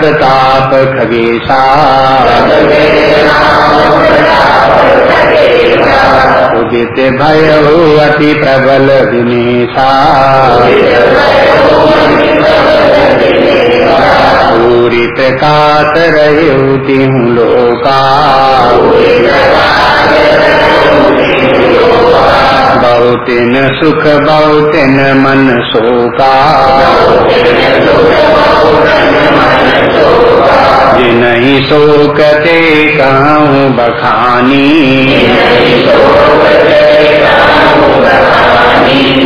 प्रताप खगेशा उदित भय अति प्रबल दिनेशा पूरित कात रही हूँ लोका। बहुतिन सुख, बहुतिन मन शोका। जिनहि शोकते कहूँ बखानी।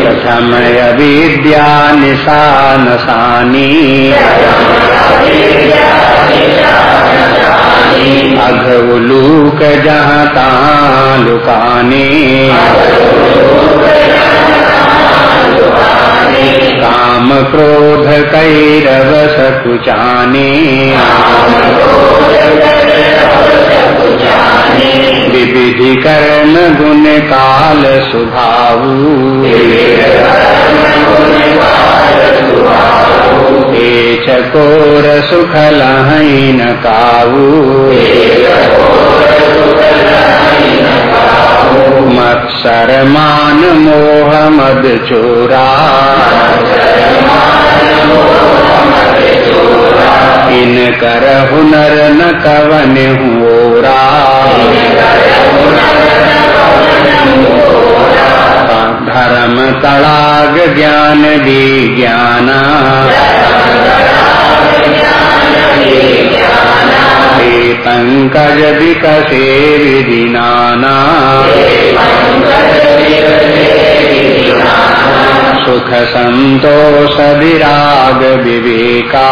प्रथमय विद्या निशान सानी। अघ उलूक जहाँ तहाँ लुकाने। काम क्रोध कैरव सकुचाने विविधि कर्म गुण काल सुभाऊ ए चकोर सुख लहन काऊ मत्सर मान मोह मद चोरा। इन कर हुनर न कवन हुरा धर्म तड़ाग ज्ञान विज्ञाना पंकज विकसे विदिनाना सुख संतोष विराग विवेका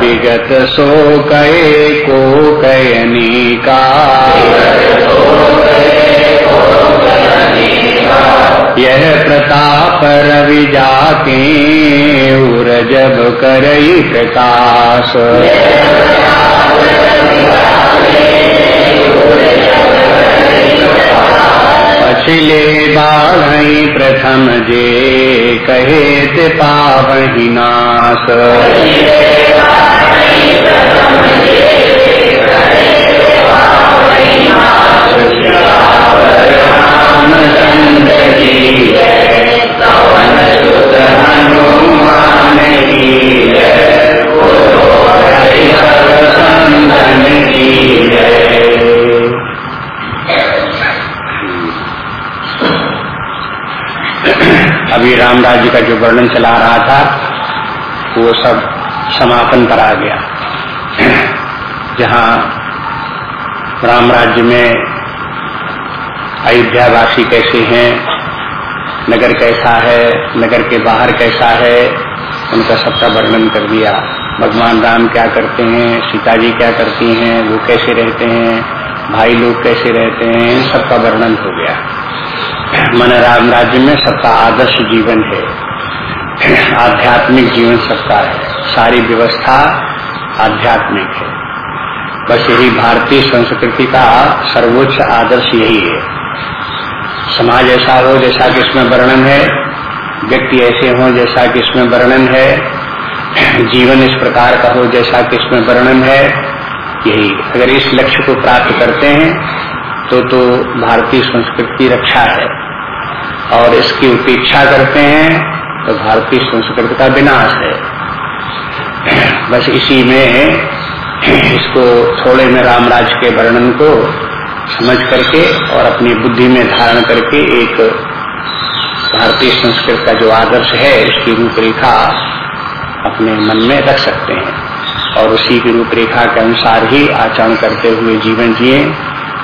विगत सो कहे को कयनी का यह प्रताप रवि जाके उर जब करई प्रकाश बाढ़ प्रथम जे कहे ते पावही नाश। अभी राम राज्य का जो वर्णन चला रहा था, वो सब समापन पर आ गया। जहाँ राम राज्य में अयोध्यावासी कैसे हैं, नगर कैसा है, नगर के बाहर कैसा है, उनका सबका वर्णन कर दिया। भगवान राम क्या करते हैं सीता जी क्या करती हैं, वो कैसे रहते हैं, भाई लोग कैसे रहते हैं सबका वर्णन हो गया। मन राम राज्य में सबका आदर्श जीवन है। आध्यात्मिक जीवन सबका है। सारी व्यवस्था आध्यात्मिक है। बस यही भारतीय संस्कृति का सर्वोच्च आदर्श यही है। समाज ऐसा हो जैसा कि इसमें वर्णन है। व्यक्ति ऐसे हो जैसा कि इसमें वर्णन है। जीवन इस प्रकार का हो जैसा कि इसमें वर्णन है। यही अगर इस लक्ष्य को प्राप्त करते हैं तो तो भारतीय संस्कृति की रक्षा है। और इसकी उपेक्षा करते हैं तो भारतीय संस्कृति का विनाश है। बस इसी में इसको थोड़े में रामराज के वर्णन को समझ करके और अपनी बुद्धि में धारण करके एक भारतीय संस्कृत का जो आदर्श है उसकी रूपरेखा अपने मन में रख सकते हैं। और उसी की रूपरेखा के अनुसार ही आचरण करते हुए जीवन जिए।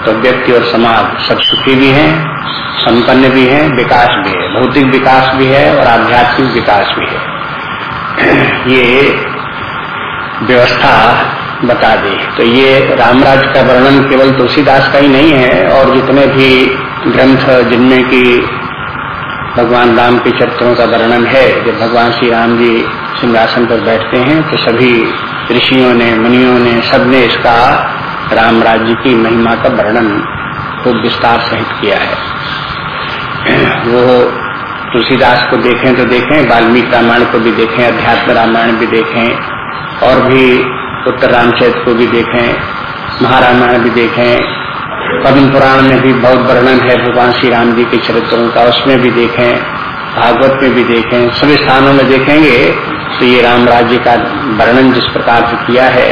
तो व्यक्ति और समाज सब सुखी भी हैं, संपन्न भी हैं, विकास भी है। भौतिक विकास भी है और आध्यात्मिक विकास भी है। ये व्यवस्था बता दी। तो ये रामराज का वर्णन केवल तुलसीदास का ही नहीं है और जितने भी ग्रंथ जिनमें की भगवान राम के चरित्रों का वर्णन है, जब भगवान श्री राम जी सिंहासन पर बैठते हैं तो सभी ऋषियों ने, मुनियों ने सबने इसका राम राज्य की महिमा का वर्णन खूब विस्तार सहित किया है। वो तुलसीदास को देखें तो देखें, वाल्मीकि रामायण को भी देखें, अध्यात्म रामायण भी देखें, और भी उत्तर रामचरित को भी देखें, महारामायण भी देखें, पद्म पुराण में भी बहुत वर्णन है भगवान श्री राम जी के चरित्रों का, उसमें भी देखें, भागवत में भी देखें, सभी स्थानों में देखेंगे तो ये राम राज्य का वर्णन जिस प्रकार से किया है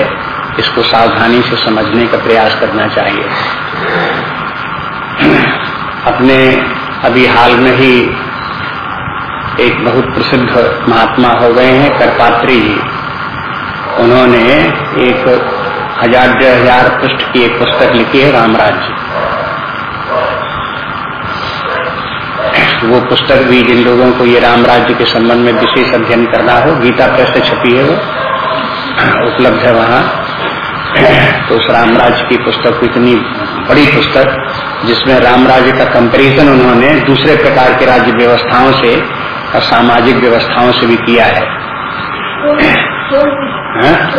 इसको सावधानी से समझने का प्रयास करना चाहिए। अपने, अभी हाल में ही एक बहुत प्रसिद्ध महात्मा हो गए हैं, करपात्री जी। उन्होंने एक हज़ार डेढ़ हज़ार पृष्ठ की एक पुस्तक लिखी है, रामराज्य वो पुस्तक भी जिन लोगों को ये रामराज्य के संबंध में विशेष अध्ययन करना हो, गीता प्रेस से छपी है वो, उपलब्ध है वहाँ। तो उस रामराज्य की पुस्तक इतनी बड़ी पुस्तक जिसमें रामराज्य का कंपैरिजन उन्होंने दूसरे प्रकार के राज्य व्यवस्थाओं से और सामाजिक व्यवस्थाओं से भी किया है। हाँ?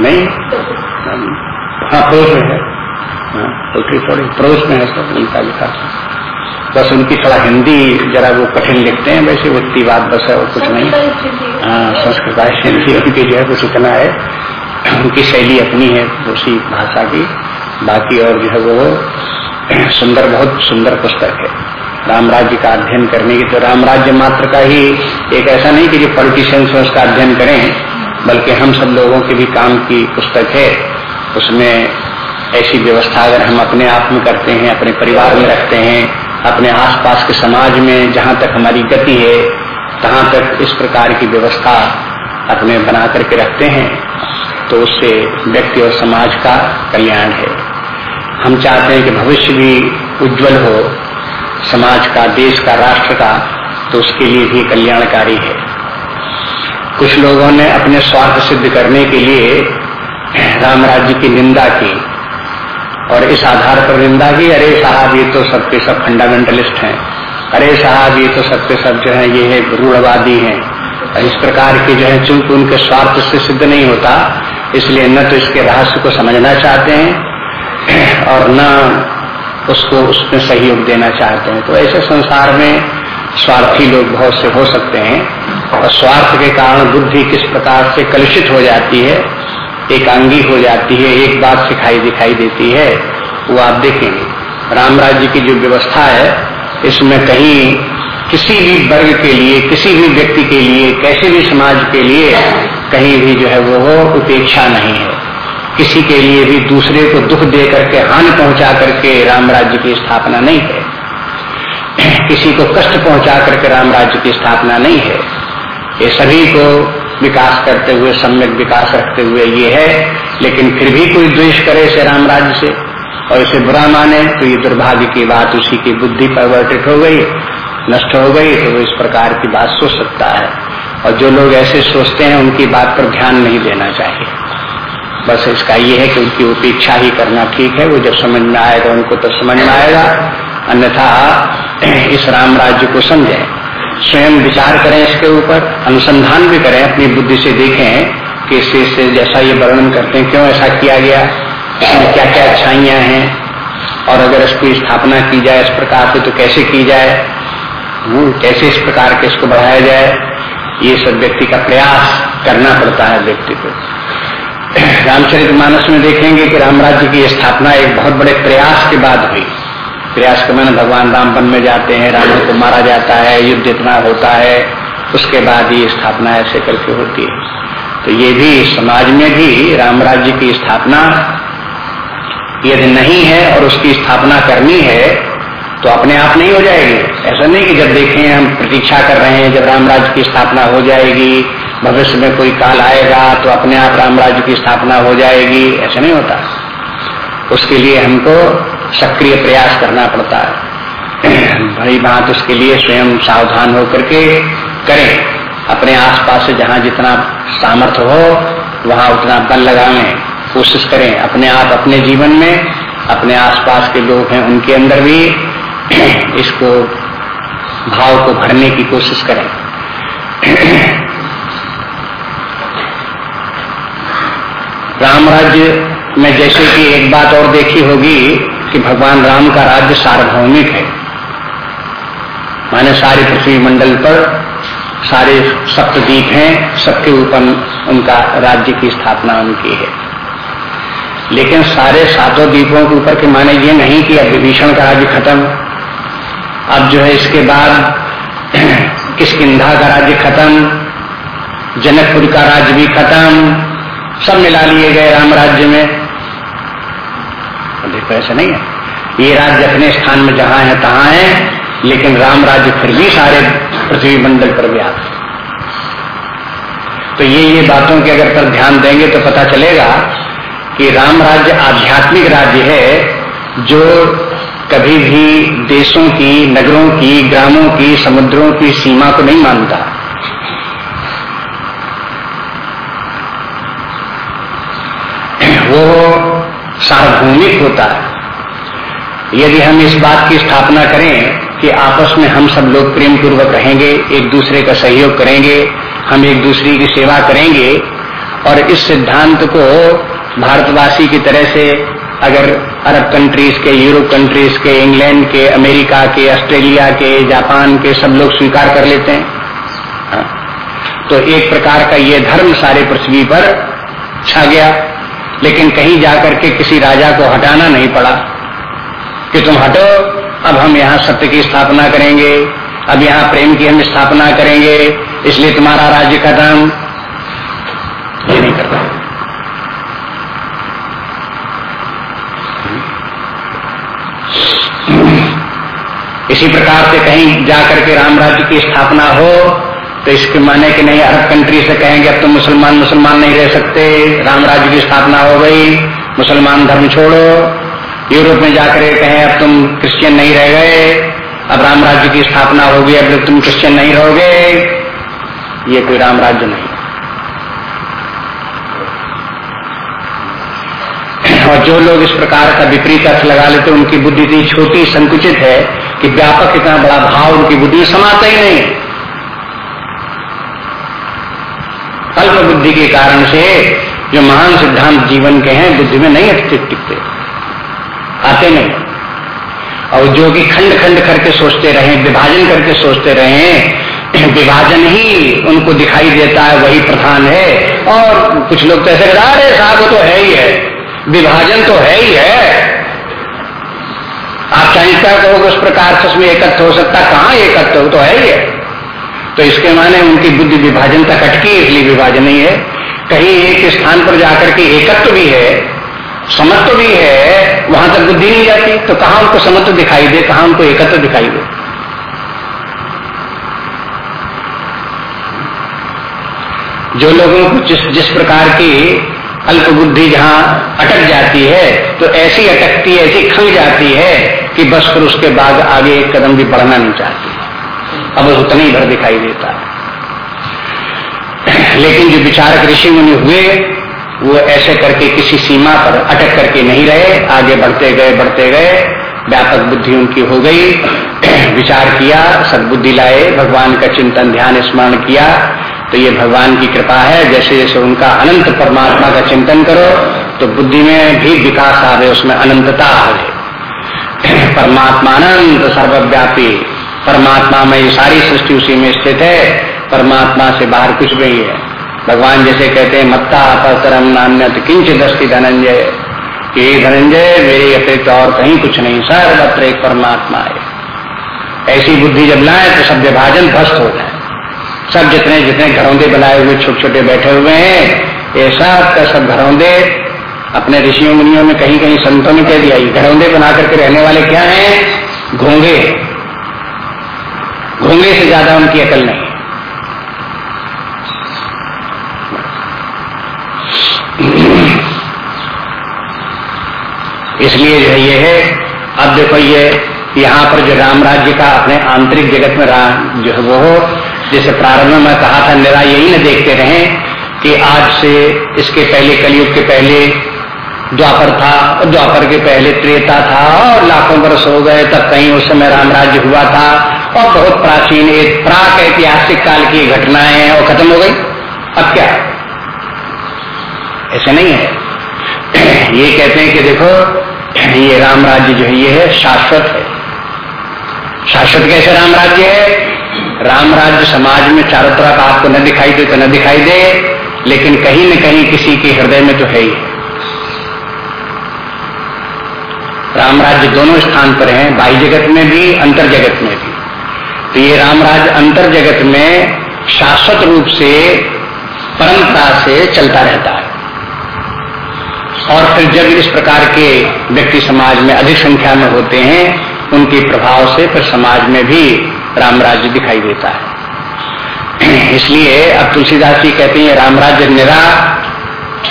नहीं? हाँ प्रोज में है। पोल्ट्री थोड़ी प्रोज में है सब उनका लिखा बस उनकी थोड़ा हिंदी जरा वो कठिन लिखते हैं वैसे वो बात बस है और कुछ नहीं। हाँ संस्कृत हिंदी उनकी जो है कुछ इतना है। उनकी शैली अपनी है उसी भाषा की। बाकी और जो है वो सुंदर, बहुत सुंदर पुस्तक है। राम राज्य का अध्ययन करने की तो राम राज्य मात्र का ही एक ऐसा नहीं कि जो पॉलिटिशियंस उसका अध्ययन करें, बल्कि हम सब लोगों के भी काम की पुस्तक है। उसमें ऐसी व्यवस्था अगर हम अपने आप में करते हैं, अपने परिवार में रखते हैं, अपने आसपास के समाज में जहाँ तक हमारी गति है, तहां तक इस प्रकार की व्यवस्था अपने बना करके रखते हैं। तो उससे व्यक्ति और समाज का कल्याण है। हम चाहते हैं कि भविष्य भी उज्जवल हो, समाज का, देश का, राष्ट्र का तो उसके लिए भी कल्याणकारी है। कुछ लोगों ने अपने स्वार्थ सिद्ध करने के लिए राम राज्य की निंदा की और इस आधार पर निंदा की, अरे साहब, ये तो सबके सब फंडामेंटलिस्ट हैं। अरे साहब, ये तो सबके सब जो है, ये है रूढ़वादी हैं। इस प्रकार के जो है, चूँकि उनके स्वार्थ से सिद्ध नहीं होता, इसलिए न तो इसके रहस्य को समझना चाहते हैं और न उसको उसमें सहयोग देना चाहते हैं। तो ऐसे संसार में स्वार्थी लोग बहुत से हो सकते हैं और स्वार्थ के कारण बुद्धि किस प्रकार से कलुषित हो जाती है, एकांगी हो जाती है, एक बात सिखाई दिखाई देती है, वो आप देखेंगे। राम राज्य की जो व्यवस्था है, इसमें कहीं किसी भी वर्ग के लिए, किसी भी व्यक्ति के लिए, कैसे भी समाज के लिए, कहीं भी जो है वो उपेक्षा नहीं है। किसी के लिए भी दूसरे को दुख दे करके, हानि पहुँचा करके राम राज्य की स्थापना नहीं है। किसी को कष्ट पहुँचा करके राम राज्य की स्थापना नहीं है। ये सभी को विकास करते हुए, सम्यक विकास रखते हुए ये है, लेकिन फिर भी कोई द्वेष करे इसे राम राज्य से, और इसे बुरा माने तो ये दुर्भाग्य की बात उसी की बुद्धि परिवर्तित हो गई नष्ट हो गई तो वो इस प्रकार की बात सोच सकता है। और जो लोग ऐसे सोचते हैं, उनकी बात पर ध्यान नहीं देना चाहिए। बस इसका ये है कि उनकी उपेक्षा ही करना ठीक है। वो जब समझ में आएगा उनको तो समझ में आएगा। अन्यथा इस राम राज्य को समझें। स्वयं विचार करें इसके ऊपर, अनुसंधान भी करें, अपनी बुद्धि से देखें कि इससे से जैसा ये वर्णन करते हैं, क्यों ऐसा किया गया? इसमें क्या क्या अच्छाइयाँ हैं? और अगर इसकी स्थापना की जाए इस प्रकार से तो कैसे की जाए? कैसे इस प्रकार के इसको बढ़ाया जाए, ये सब व्यक्ति का प्रयास करना पड़ता है व्यक्ति को। रामचरित मानस में देखेंगे कि राम राज्य की स्थापना एक बहुत बड़े प्रयास के बाद हुई। प्रयास के मैंने भगवान राम वन में जाते हैं, रावण को मारा जाता है, युद्ध इतना होता है, उसके बाद ये स्थापना ऐसे करके होती है। तो ये भी समाज में भी राम राज्य की स्थापना यदि नहीं है और उसकी स्थापना करनी है तो अपने आप नहीं हो जाएगी। ऐसा नहीं कि जब देखें हम प्रतीक्षा कर रहे हैं, जब राम राज्य की स्थापना हो जाएगी, भविष्य में कोई काल आएगा तो अपने आप राम राज्य की स्थापना हो जाएगी। ऐसा नहीं होता। उसके लिए हमको सक्रिय प्रयास करना पड़ता है। बड़ी बात उसके लिए स्वयं सावधान होकर के करें। अपने आसपास से जहाँ जितना सामर्थ्य हो, वहाँ उतना बल लगाने कोशिश करें। अपने आप, अपने जीवन में, अपने आसपास के लोग हैं, उनके अंदर भी इसको भाव को भरने की कोशिश करें। राम राज्य में जैसे कि एक बात और देखी होगी कि भगवान राम का राज्य सार्वभौमिक है। माने सारे पृथ्वी मंडल पर सारे सप्तद्वीप हैं, सबके ऊपर उनका राज्य की स्थापना उनकी है। लेकिन सारे सातों द्वीपों के ऊपर के माने ये नहीं कि अब विभीषण का राज्य खत्म अब जो है इसके बाद किसकिधा का राज्य खत्म, जनकपुर का राज्य भी खत्म, सब मिला लिए गए राम राज्य में। देखो, ऐसा नहीं है। ये राज्य अपने स्थान में जहाँ है, तहां है, लेकिन राम राज्य फिर भी सारे पृथ्वी मंडल पर व्याप्त तो ये ये बातों के अगर पर ध्यान देंगे तो पता चलेगा कि राम राज्य आध्यात्मिक राज्य है, जो कभी भी देशों की, नगरों की, ग्रामों की, समुद्रों की सीमा को नहीं मानता। वो सार्वभौमिक होता है। यदि हम इस बात की स्थापना करें कि आपस में हम सब लोग प्रेम पूर्वक रहेंगे, एक दूसरे का सहयोग करेंगे, हम एक दूसरे की सेवा करेंगे, और इस सिद्धांत को भारतवासी की तरह से अगर अरब कंट्रीज़ के यूरोप कंट्रीज़ के इंग्लैंड के अमेरिका के ऑस्ट्रेलिया के जापान के सब लोग स्वीकार कर लेते हैं हाँ। तो एक प्रकार का ये धर्म सारे पृथ्वी पर छा गया लेकिन कहीं जाकर के किसी राजा को हटाना नहीं पड़ा कि तुम हटो, अब हम यहाँ सत्य की स्थापना करेंगे, अब यहाँ प्रेम की हम स्थापना करेंगे, इसलिए तुम्हारा राज्य का खत्म ये नहीं करता इसी प्रकार से कहीं जाकर के राम राज्य की स्थापना हो तो इसके माने कि नहीं, अरब कंट्री से कहेंगे, अब तुम मुसलमान मुसलमान नहीं रह सकते। राम राज्य की स्थापना हो गई, मुसलमान धर्म छोड़ो। यूरोप में जाकर कहें, अब तुम क्रिश्चियन नहीं रह गए, अब राम राज्य की स्थापना होगी, अब तुम क्रिश्चियन नहीं रहोगे। ये कोई राम राज्य नहीं। और जो लोग इस प्रकार का विपरीत अर्थ लगा लेते उनकी बुद्धि इतनी छोटी, संकुचित है कि व्यापक इतना बड़ा भाव उनकी बुद्धि समाता ही नहीं। अल्प बुद्धि के कारण से जो महान सिद्धांत जीवन के हैं, बुद्धि में नहीं टिकते। आते नहीं। और जो कि खंड खंड करके सोचते रहे, विभाजन करके सोचते रहे, विभाजन ही उनको दिखाई देता है, वही प्रधान है। और कुछ लोग तो ऐसे अरे साहब तो है ही है। विभाजन तो है ही है। आप चाहता कहोगे उस प्रकार से उसमें एकत्र हो सकता कहाँ एकत्र हो? तो है ही है तो इसके माने उनकी बुद्धि विभाजन तक अटकी इसलिए विभाजन नहीं है। कहीं एक स्थान पर जाकर के एकत्व भी है, समत्व भी है, वहाँ तक बुद्धि नहीं जाती। तो कहाँ उनको समत्व दिखाई दे, कहा उनको एकत्र दिखाई दे? जो लोगों को जिस जिस प्रकार की अल्प बुद्धि जहाँ अटक जाती है तो ऐसी अटकती, ऐसी खल जाती है कि बस फिर उसके बाद आगे एक कदम भी बढ़ना नहीं चाहती। अब उतना ही भर दिखाई देता है। लेकिन जो विचारक ऋषि मुनि हुए, वो ऐसे करके किसी सीमा पर अटक करके नहीं रहे, आगे बढ़ते गए बढ़ते गए, व्यापक बुद्धि उनकी हो गई, विचार किया, सदबुद्धि लाए, भगवान का चिंतन, ध्यान, स्मरण किया तो ये भगवान की कृपा है, जैसे जैसे उनका अनंत परमात्मा का चिंतन करो तो बुद्धि में भी विकास आ गए उसमें अनंतता आ गई परमात्मा अनंत सर्वव्यापी। परमात्मा में ये सारी सृष्टि उसी में स्थित है, परमात्मा से बाहर कुछ नहीं है। भगवान जैसे कहते हैं, मत्ता अपरतरम नान्यत किंच दस्ती धनंजय। कि धनंजय, मेरे अतिरिक्त और कहीं कुछ नहीं, सर्वत्र एक परमात्मा है। ऐसी बुद्धि जब लाए तो सब विभाजन ध्वस्त हो जाए। सब जितने जितने घरौंदे बनाए हुए छोटे छोटे बैठे हुए हैं, ये सब का सब घरौंदे अपने ऋषियों मुनियों में कहीं कहीं संतों ने कह दिया घरौंदे बना करके रहने वाले क्या हैं? घोंगे घोंगे से ज़्यादा उनकी अकल नहीं। इसलिए जो है, ये है, अब देखो ये, यहाँ पर जो राम राज्य का अपने आंतरिक जगत में जो है, वो जैसे प्रारंभ में कहा था निरा यही न देखते रहे कि आज से इसके पहले, कलयुग के पहले, द्वापर था और द्वापर के पहले त्रेता था और लाखों वर्ष हो गए, तब कहीं उस समय राम राज्य हुआ था और बहुत प्राचीन, एक प्राक ऐतिहासिक काल की घटनाएँ और खत्म हो गई। अब क्या? ऐसे नहीं है। ये कहते हैं कि देखो, ये राम राज्य जो है, ये है शाश्वत है। शाश्वत कैसे राम राज्य है? राम राज्य समाज में चारों तरफ़ आपको न दिखाई दे तो न दिखाई दे, लेकिन कहीं न कहीं किसी के हृदय में तो है ही। राम राज्य दोनों स्थान पर है बाह्य जगत में भी अंतर जगत में भी। तो ये राम राज्य अंतर जगत में शाश्वत रूप से, परंपरा से चलता रहता है। और फिर जब इस प्रकार के व्यक्ति समाज में अधिक संख्या में होते हैं, उनके प्रभाव से फिर समाज में भी राम राज्य दिखाई देता है। इसलिए अब तुलसीदास जी कहते हैं राम राज्य निरा,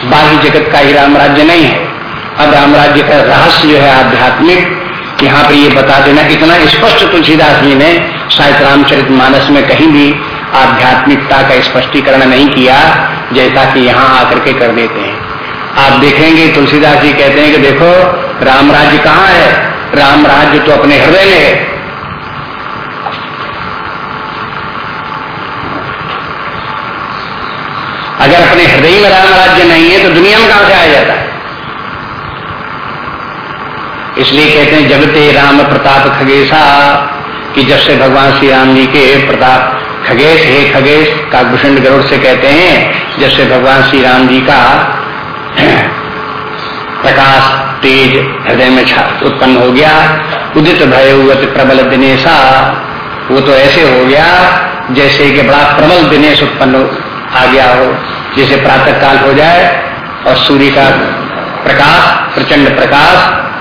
बाह्य जगत का ही राम राज्य नहीं है। अब राम राज्य का रहस्य जो है आध्यात्मिक, यहाँ पर ये बता देना इतना स्पष्ट तुलसीदास जी ने शायद रामचरित मानस में कहीं भी आध्यात्मिकता का स्पष्टीकरण नहीं किया, जैसा कि यहाँ आकर के कर देते हैं। आप देखेंगे, तुलसीदास जी कहते हैं कि देखो राम राज्य कहाँ है? राम राज्य तो अपने हृदय में है। अगर अपने हृदय में राम राज्य नहीं है तो दुनिया में कहाँ से आया जाता है? इसलिए कहते हैं, जगते राम प्रताप खगेशा कि जब से भगवान श्री राम जी के प्रताप खगेश हे खगेश काकभूषण गरुड़ से कहते हैं, जब से भगवान श्री राम जी का प्रकाश तेज हृदय में उत्पन्न हो गया, उदित भय प्रबल दिनेशा, वो तो ऐसे हो गया, जैसे कि बड़ा प्रबल दिनेश उत्पन्न आ गया हो, जैसे प्रातः काल हो जाए और सूर्य का प्रकाश, प्रचंड प्रकाश,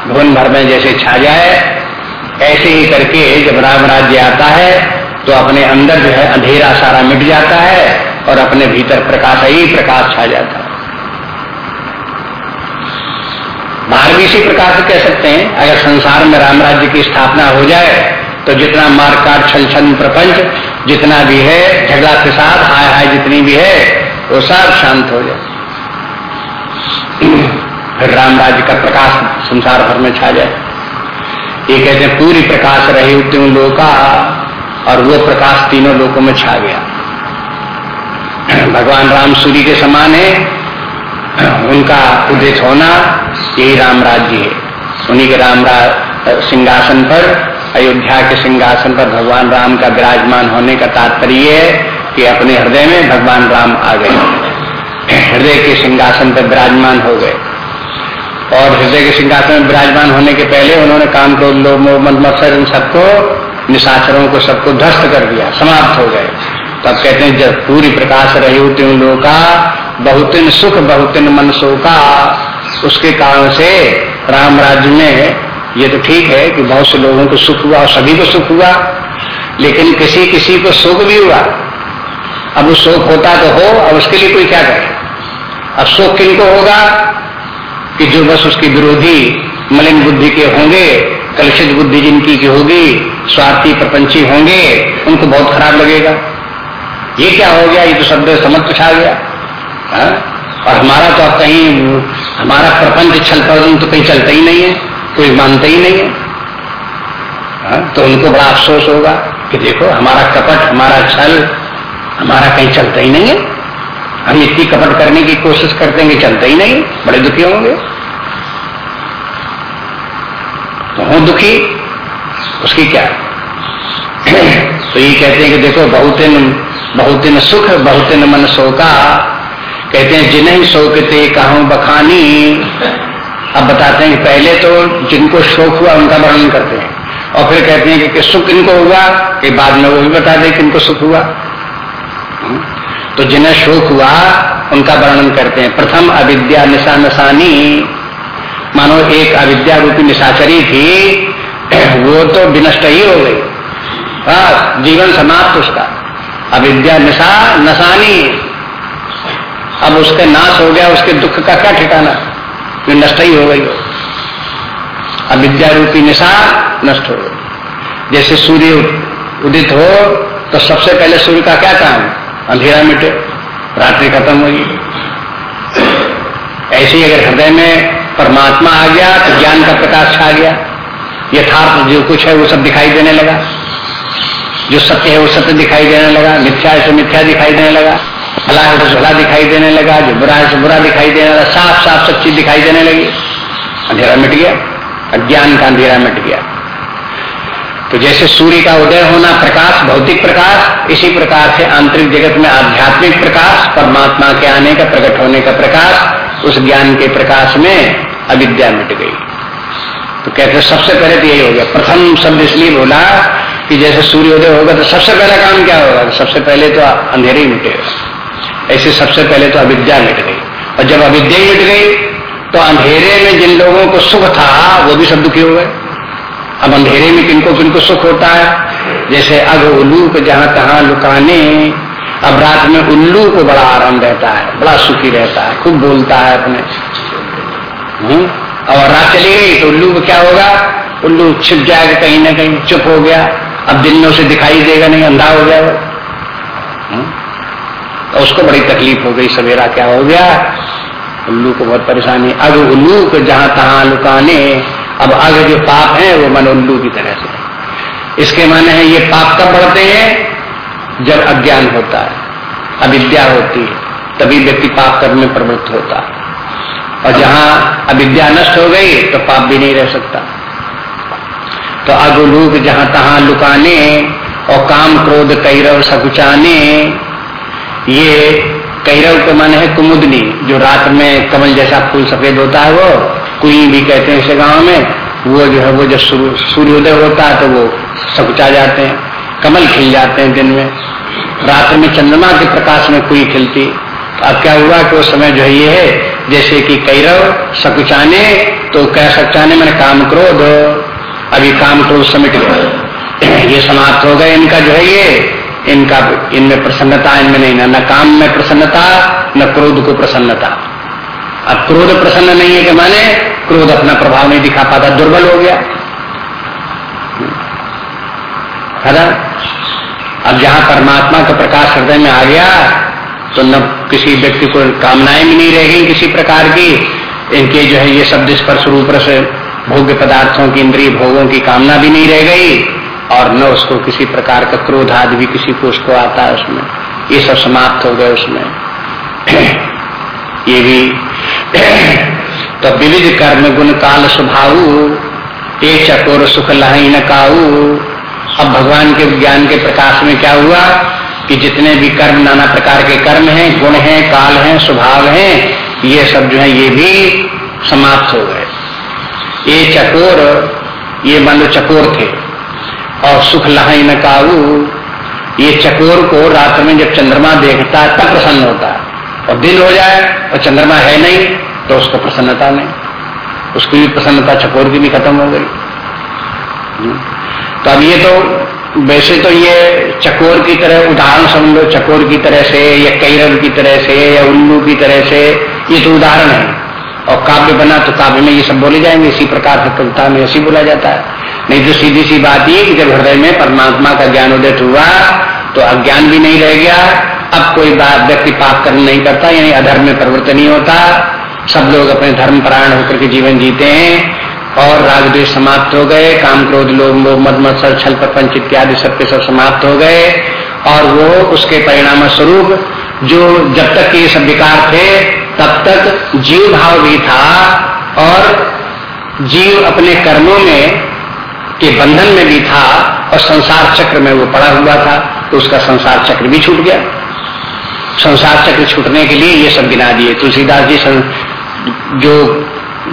भुवन भर में जैसे छा जाए, ऐसे ही करके जब राम राज्य आता है तो अपने अंदर जो है अंधेरा सारा मिट जाता है और अपने भीतर प्रकाश ही प्रकाश छा जाता है। बाहर भी इसी प्रकार से कह सकते हैं, अगर संसार में राम राज्य की स्थापना हो जाए तो जितना मारकाट छल छल प्रपंच जितना भी है, झगड़ा फिसाद हाय हाय जितनी भी है, वो सब शांत हो जाए फिर राम राज्य का प्रकाश संसार भर में छा जाए। ये कहते हैं, पूरी प्रकाश रहे तीनों लोगों का, और वो प्रकाश तीनों लोगों में छा गया। भगवान राम सूर्य के समान है। उनका उदित होना यही राम राज्य है। उन्हीं के राम सिंहासन पर अयोध्या के सिंहासन पर भगवान राम का विराजमान होने का तात्पर्य है कि अपने हृदय में भगवान राम आ गए। हृदय के सिंहासन पर विराजमान हो गए। और हृदय के सिंहासन में विराजमान होने के पहले उन्होंने काम को लोग मत्सर इन सबको, निशाचरों को सबको ध्वस्त कर दिया, समाप्त हो गए। तब कहते हैं, जब पूरी प्रकाश रही होती उन लोगों का बहुतिन सुख बहुतिन मन का, उसके कारण से राम राज्य में ये तो ठीक है कि बहुत से लोगों को सुख हुआ और सभी को सुख हुआ, लेकिन किसी किसी को सुख भी हुआ। अब उस सुख होता तो हो, अब उसके लिए कोई क्या करे? अब सुख किन को होगा? कि जो बस उसके विरोधी, मलिन बुद्धि के होंगे, कलुषित बुद्धि जिनकी की होगी, स्वार्थी, प्रपंची होंगे, उनको बहुत खराब लगेगा। ये क्या हो गया? ये तो शब्द समझ छा गया। हा? और हमारा तो अब कहीं, हमारा प्रपंच छल तो कहीं चलता ही नहीं है। कोई मानता ही नहीं है। हा? तो उनको बड़ा अफसोस होगा कि देखो, हमारा कपट, हमारा छल, हमारा कहीं चलता ही नहीं है। हम इतनी कपट करने की कोशिश करते हैं कि चलता ही नहीं, बड़े दुखी होंगे। तो हूँ दुखी, उसकी क्या? तो ये कहते हैं कि देखो, बहुत बहुत सुख, बहुत मन शोका कहते हैं, जिन्हें शोकते कहूँ बखानी। अब बताते हैं कि पहले तो जिनको शोक हुआ उनका वर्णन करते हैं। और फिर कहते हैं कि, कि सुख इनको हुआ कि बाद में वो भी बता दें किनको सुख हुआ। तो जिन्हें शोक हुआ उनका वर्णन करते हैं। प्रथम अविद्या निशा नशानी मानो एक अविद्या रूपी निशाचरी थी वो तो विनष्ट ही हो गई। हाँ जीवन समाप्त उसका। अविद्या निशा नशानी। अब उसके नाश हो गया उसके दुख का क्या ठिकाना? नष्ट ही हो गई। अविद्या रूपी निशा नष्ट हो गई। जैसे सूर्य उदित हो तो सबसे पहले सूर्य का क्या काम? अंधेरा मिटे, रात्रि खत्म हुई ऐसे ही अगर हृदय में परमात्मा आ गया तो ज्ञान का प्रकाश छा गया। यथार्थ जो कुछ है, वो सब दिखाई देने लगा। जो सत्य है, वो सत्य दिखाई देने लगा। मिथ्या है तो मिथ्या दिखाई देने लगा। भला है तो भला दिखाई देने लगा, जो बुरा है तो बुरा दिखाई देने लगा, साफ़ साफ़ सब चीज़ दिखाई देने लगी। अंधेरा मिट गया, अज्ञान का अंधेरा मिट गया। तो जैसे सूर्य का उदय होना प्रकाश, भौतिक प्रकाश, इसी प्रकार से आंतरिक जगत में आध्यात्मिक प्रकाश, परमात्मा के आने का, प्रकट होने का प्रकाश, उस ज्ञान के प्रकाश में अविद्या मिट गई। तो कहते सबसे पहले तो यही हो गया। प्रथम शब्द इसलिए बोला कि जैसे सूर्योदय होगा तो सबसे पहला काम क्या होगा? सबसे पहले तो अंधेरे ही मिटेगा। ऐसे सबसे पहले तो अविद्या मिट गई। और जब अविद्या मिट गई तो अंधेरे में जिन लोगों को सुख था, वो भी सब दुखी हो गए। अब अंधेरे में किनको किनको सुख होता है? जैसे अग उल्लू को जहाँ तहां लुकाने, अब रात में उल्लू को बड़ा आराम रहता है, बड़ा सुखी रहता है, खूब बोलता है अपने। हम्म? और रात चली गई तो उल्लू को क्या होगा? उल्लू छिप जाएगा कहीं ना कहीं, चुप हो गया। अब दिन में उसे दिखाई देगा नहीं, अंधा हो वो हम्म? उसको बड़ी तकलीफ़ हो गई, सवेरा क्या हो गया? उल्लू को बहुत परेशानी। अब उल्लू को जहाँ तहां लुकाने, अब आगे जो पाप है, वो मन उल्लू की तरह से इसके माने है, ये पाप कब बढ़ते हैं? जब अज्ञान होता है, अविद्या होती है, तभी व्यक्ति पाप करने प्रवृत्त होता है। और जहाँ अविद्या नष्ट हो गई तो पाप भी नहीं रह सकता। तो अगुलूक जहाँ तहां लुकाने और काम क्रोध, कैरव, सकुचाने ये कैरव के मन है कुमुदनी, जो रात में कमल जैसा फूल सफ़ेद होता है वो, कुई भी कहते हैं इसे गाँव में, वो जो है वो जब सूर्योदय होता है तो वो सकुचा जाते हैं, कमल खिल जाते हैं दिन में। रात में चंद्रमा के प्रकाश में कुई खिलती। अब क्या हुआ कि उस समय जो है ये है, जैसे कि कैरव सकुचाने तो कह सकुचाने मैंने काम क्रोध, अभी काम क्रोध समिट गया। ये समाप्त हो गए इनका जो है ये। इनका, इनमें प्रसन्नता, इनमें नहीं, ना, न काम में प्रसन्नता, न क्रोध को प्रसन्नता। अब क्रोध प्रसन्न नहीं है कि माने, क्रोध अपना प्रभाव नहीं दिखा पाता, दुर्बल हो गया। ना? अब जहाँ परमात्मा का प्रकाश हृदय में आ गया तो न किसी व्यक्ति को कामनाएँ भी नहीं रह गई किसी प्रकार की। इनके जो है, ये शब्द स्पर्श रूप से भोग्य पदार्थों की, इंद्रिय भोगों की कामना भी नहीं रह गई। और न उसको किसी प्रकार का क्रोध आदि भी किसी को उसको आता है उसमें। ये सब समाप्त हो गए उसमें। ये भी तो विविध कर्म गुण काल स्वभाव ए चकोर सुख लही न काऊ। अब भगवान के ज्ञान के प्रकाश में क्या हुआ कि जितने भी कर्म, नाना प्रकार के कर्म हैं, गुण हैं, काल हैं, स्वभाव हैं, ये सब जो है, ये भी समाप्त हो गए। ये चकोर ये मान चकोर थे। और सुख लहाई न काबू ये चकोर को रात में जब चंद्रमा देखता है, तब प्रसन्न होता है। और दिन हो जाए और चंद्रमा है नहीं तो उसको प्रसन्नता नहीं। उसकी भी प्रसन्नता चकोर की भी खत्म हो गई। हम्म। तो अब ये तो वैसे तो ये चकोर की तरह, उदाहरण समझ लो, चकोर की तरह से, या कैरव की तरह से, या उल्लू की तरह से, ये तो उदाहरण है। और काव्य बना तो काव्य में ये सब बोले जाएँगे, इसी प्रकार से कविता में ऐसी बोला जाता है। नहीं तो सीधी सी बात ये कि जब हृदय में परमात्मा का ज्ञान उदित हुआ तो अज्ञान भी नहीं रह गया। अब कोई बात व्यक्ति पाप कर्म नहीं करता, यानी अधर्म में प्रवृत्त नहीं होता। सब लोग अपने धर्म परायण होकर के जीवन जीते हैं और राग द्वेष समाप्त हो गए, काम क्रोध लोग मद मत्सर छल प्रपंच इत्यादि सबके सब समाप्त हो गए। और वो उसके परिणाम स्वरूप जो जब तक ये सब विकार थे, तब तक जीव भाव भी था और जीव अपने कर्मों में के बंधन में भी था और संसार चक्र में वो पड़ा हुआ था तो उसका संसार चक्र भी छूट गया। संसार चक्र छूटने के लिए ये सब गिना दिए। तुलसीदास जी सं, जो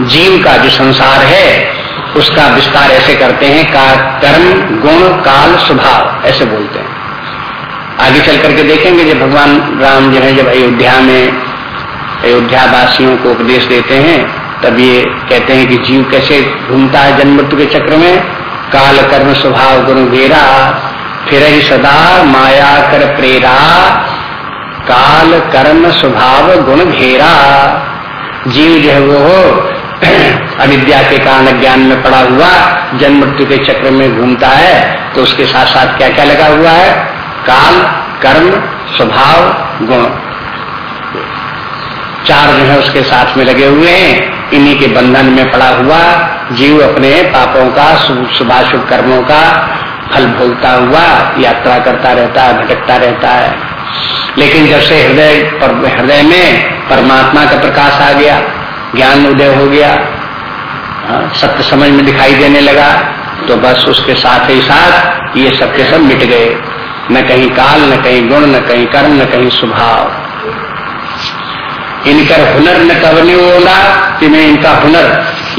जीव का जो संसार है उसका विस्तार ऐसे करते हैं का कर्म गुण काल स्वभाव ऐसे बोलते हैं। आगे चल करके देखेंगे जब भगवान राम जो है जब अयोध्या में अयोध्या वासियों को उपदेश देते हैं तब ये कहते हैं कि जीव कैसे घूमता है जन्म के चक्र में? काल कर्म स्वभाव गुण घेरा फिर ही सदा माया कर प्रेरा काल कर्म स्वभाव गुण घेरा। जीव जो है वो अविद्या के कारण ज्ञान में पड़ा हुआ, जन्म मृत्यु के चक्र में घूमता है तो उसके साथ साथ क्या क्या लगा हुआ है? काल कर्म स्वभाव गुण। चार जो है उसके साथ में लगे हुए हैं। इन्हीं के बंधन में पड़ा हुआ जीव अपने पापों का शुभाशुभ कर्मों का फल भोगता हुआ यात्रा करता रहता है भटकता रहता है। लेकिन जब से हृदय हृदय में परमात्मा का प्रकाश आ गया ज्ञान उदय हो गया हाँ, सत्य समझ में दिखाई देने लगा तो बस उसके साथ ही साथ ये सब के सब मिट गए। न कहीं काल न कहीं गुण न कहीं कर्म न कहीं स्वभाव। इनका हुनर न कवनी होगा कि मैं इनका हुनर।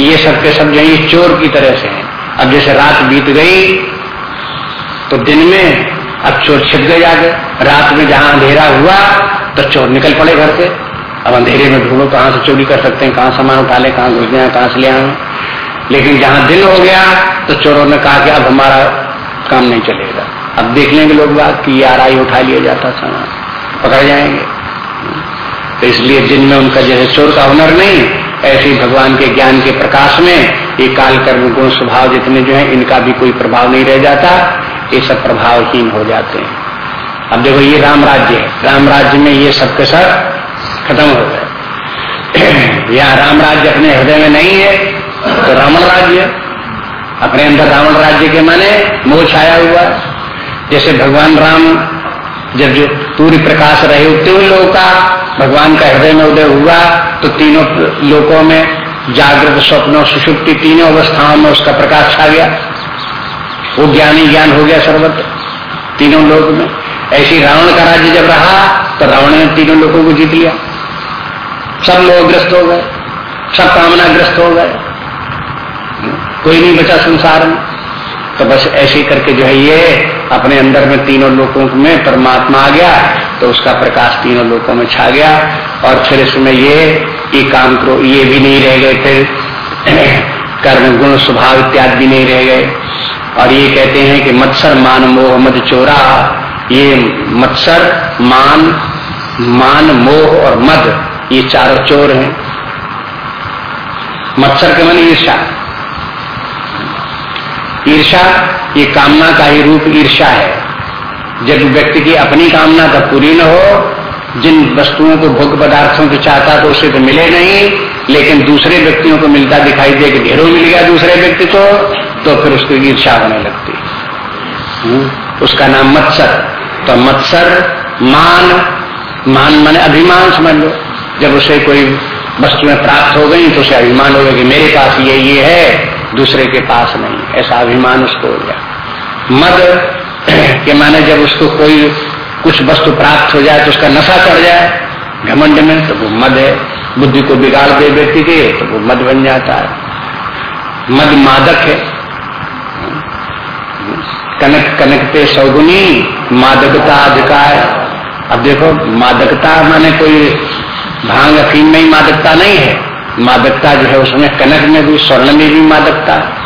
ये सब के सब यही चोर की तरह से है। अब जैसे रात बीत गई तो दिन में अब चोर छिप गए जाके रात में जहाँ अंधेरा हुआ तो चोर निकल पड़े घर से। अब अंधेरे में ढूंढो कहाँ से चोरी कर सकते हैं, कहाँ सामान उठा ले कहाँ घुस गया कहाँ से ले आए। लेकिन जहाँ दिन हो गया तो चोरों ने कहा कि अब हमारा काम नहीं चलेगा। अब देख लेंगे लोग बात कि यार आई उठा लिया जाता सामान, पकड़ जाएँगे। तो इसलिए जिनमें उनका जैसे चोर का हुनर नहीं, ऐसे भगवान के ज्ञान के प्रकाश में ये काल कर्म गुण स्वभाव जितने जो है, इनका भी कोई प्रभाव नहीं रह जाता, ये सब प्रभावहीन हो जाते हैं। अब देखो, ये राम राज्य है। राम राज्य में ये सब के सब खत्म हो गए। यहाँ राम राज्य अपने हृदय में नहीं है तो रावण राज्य अपने अंदर रावण राज्य के माने मोह छाया हुआ जैसे भगवान राम जब जो पूरी प्रकाश रहे तीन लोगों का, भगवान का हृदय में उदय हुआ तो तीनों लोकों में जागृत स्वप्न सुषुप्ति तीनों अवस्थाओं में उसका प्रकाश छा गया। वो ज्ञानी ज्ञान हो गया सर्वत्र, तीनों लोक में। ऐसी रावण का राज्य जब रहा तो रावण ने तीनों लोगों को जीत लिया। सब लोग ग्रस्त हो गए, सब कामना ग्रस्त हो गए। कोई नहीं बचा संसार में। तो बस ऐसे करके जो है ये अपने अंदर में तीनों लोगों में परमात्मा आ गया तो उसका प्रकाश तीनों लोगों में छा गया, और फिर इसमें ये ये काम करो ये भी नहीं रह गए फिर कर्म गुण स्वभाव इत्यादि भी नहीं रह गए। और ये कहते हैं कि मत्सर मान मोह मद चोरा, ये मत्सर, मान मान मोह और मद, ये चारों चोर हैं। मत्सर के मन ईर्षा ईर्षा ये कामना का ही रूप ईर्षा है। जब व्यक्ति की अपनी कामना तब पूरी न हो जिन वस्तुओं को भोग पदार्थों की चाहता तो उसे तो मिले नहीं लेकिन दूसरे व्यक्तियों को मिलता दिखाई दे कि ढेरों मिल गया दूसरे व्यक्ति को तो फिर उसकी ईर्षा होने लगती हम्म, उसका नाम मत्सर। तो मत्सर मान मान माने अभिमान समझ लो। जब उसे कोई वस्तुएँ प्राप्त हो गई तो उसे अभिमान हो गया कि मेरे पास ये ये है। दूसरे के पास नहीं। ऐसा अभिमान उसको हो गया। मद के माने जब उसको कोई कुछ वस्तु प्राप्त हो जाए तो उसका नशा चढ़ जाए घमंड में तो वो मद है। बुद्धि को बिगाड़ दे व्यक्ति के तो वो मद बन जाता है। मद मादक है। कनक, कनकते सौगुनी, मादकता अधिकार अब देखो, मादकता माने कोई भाँग, अफीम में ही मादकता नहीं है। मादकता जो है उसमें कनक में भी, स्वर्ण में भी मादकता।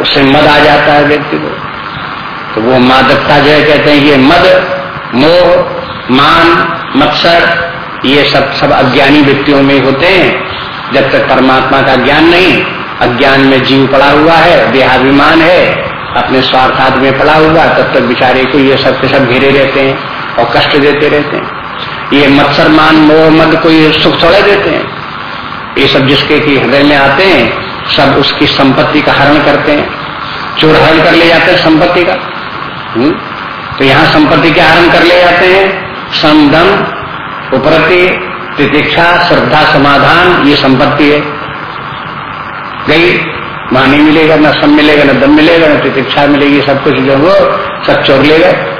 उससे मद आ जाता है व्यक्ति को। तो वो मादकता जो है कहते हैं, ये मद, मोह, मान, मत्सर, ये सब सब अज्ञानी व्यक्तियों में होते हैं। जब तक परमात्मा का ज्ञान नहीं, अज्ञान में जीव पड़ा हुआ है, देहाभिमान है, अपने स्वार्थाद में पड़ा हुआ, तब तक बेचारे को ये सब के सब घेरे रहते हैं और कष्ट देते रहते हैं। ये मत्सर मान मोह मद को ये सुख थोड़े देते हैं। ये सब जिसके की हृदय में आते हैं, सब उसकी संपत्ति का हरण करते हैं। चोर हरण कर ले जाते हैं संपत्ति का। हुँ? हम्म? तो यहाँ संपत्ति के हरण कर ले जाते हैं। समदम उपरति प्रतीक्षा श्रद्धा, समाधान, ये संपत्ति है। गई नहीं मिलेगा, न सम मिलेगा, न दम मिलेगा, न प्रतीक्षा मिलेगी, सब कुछ जो वो सब चोर ले गए।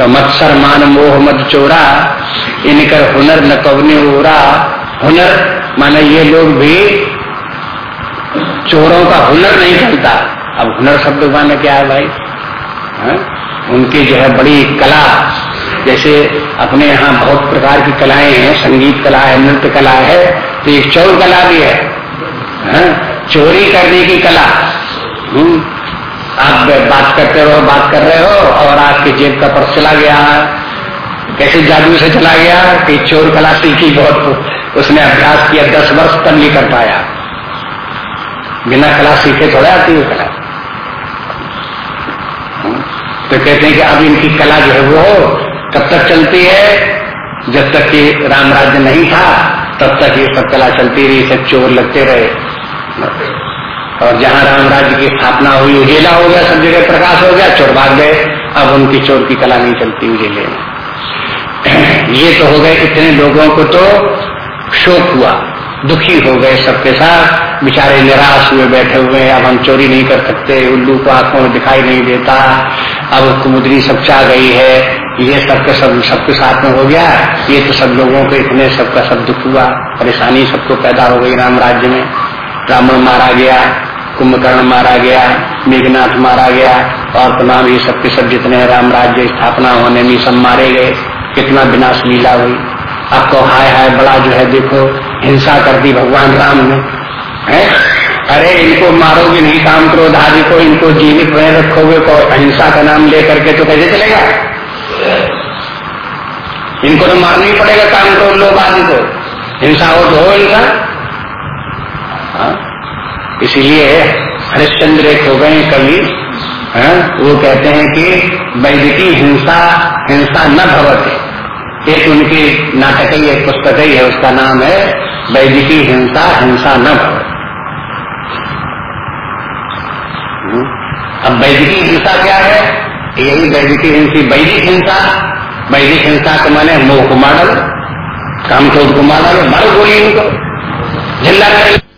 तो मत्सर मान मोह मत चोरा। इनकर हुनर न कवने उरा। हुनर माने ये लोग भी चोरों का हुनर नहीं चलता अब हुनर शब्द माने क्या है भाई? है? उनकी जो है बड़ी कला। जैसे अपने यहाँ बहुत प्रकार की कलाएँ हैं। संगीत कला है नृत्य कला है तो एक चोर कला भी है, है? चोरी करने की कला। हुँ? करते रहो, बात कर रहे हो, और आपके जेब का पर्स चला गया। कैसे जादू से चला गया? कि चोर कला सीखी बहुत, उसने अभ्यास किया, दस वर्ष तक नहीं कर पाया। बिना कला सीखे थोड़ा आती है कला। तो कहते हैं कि अब इनकी कला जो है वो कब तक चलती है, जब तक कि राम राज्य नहीं था, तब तक ये सब कला चलती रही, सब चोर लगते रहे। और जहाँ राम राज्य की स्थापना हुई, उजेला हो गया, सब जगह प्रकाश हो गया चोर भाग गए। अब उनकी चोर की कला नहीं चलती उजेले में। ये तो हो गए इतने लोगों को तो शोक हुआ, दुखी हो गए सबके साथ। बेचारे निराश हुए, बैठे हुए अब हम चोरी नहीं कर सकते, उल्लू को आँखों में दिखाई नहीं देता। अब कुमुदरी सब चाह गई है। ये सबके सब, सबके साथ में हो गया। ये तो सब लोगों को इतने सबका सब दुख हुआ। परेशानी सबको पैदा हो गई राम राज्य में। ब्राह्मण मारा गया। कुंभकर्ण मारा गया, मेघनाथ मारा गया और तमाम ये सबके सब जितने राम राज्य स्थापना होने में सब मारे गए, कितना विनाश लीला हुई आपको हाय हाय बड़ा जो है देखो, हिंसा कर दी भगवान राम ने। है? अरे इनको मारोगे नहीं, काम क्रोध आदि को, इनको जीवित बने रखोगे को, अहिंसा का नाम लेकर के तो कैसे चलेगा? इनको तो मारना ही पड़ेगा काम क्रोध लोग आदि को। हिंसा हो तो हो हिंसा हाँ? इसीलिए हरिश्चंद्र एक हो गए कवि हाँ? वो कहते हैं कि वैदिकी हिंसा हिंसा न भवते। एक उनकी नाटक ही, एक पुस्तक ही है, उसका नाम है वैदिकी हिंसा हिंसा न भव हम्म। अब वैदिकी हिंसा क्या है? यही वैदिकी हिंसी, वैदिक हिंसा। वैदिक हिंसा के माने मोह को मार काम को मार डालो मारो गोली इनको। ज़िंदा कर